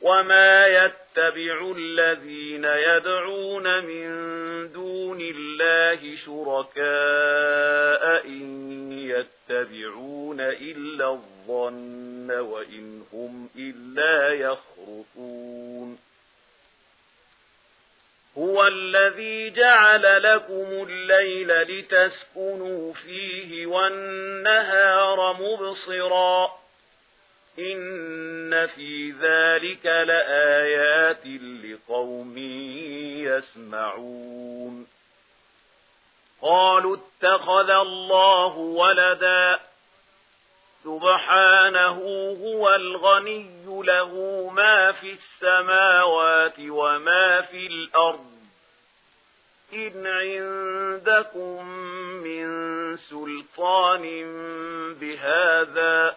وما يتبع الذين يدعون من دون الله شركاء إن يتبعون إلا الظن وإن هم إلا يَخْرُصُونَ هو الذي جعل لكم الليل لتسكنوا فيه والنهار مبصراً إن في ذلك لآيات لقوم يسمعون قالوا اتخذ الله ولدا سبحانه هو الغني له ما في السماوات وما في الأرض إن عندكم من سلطان بهذا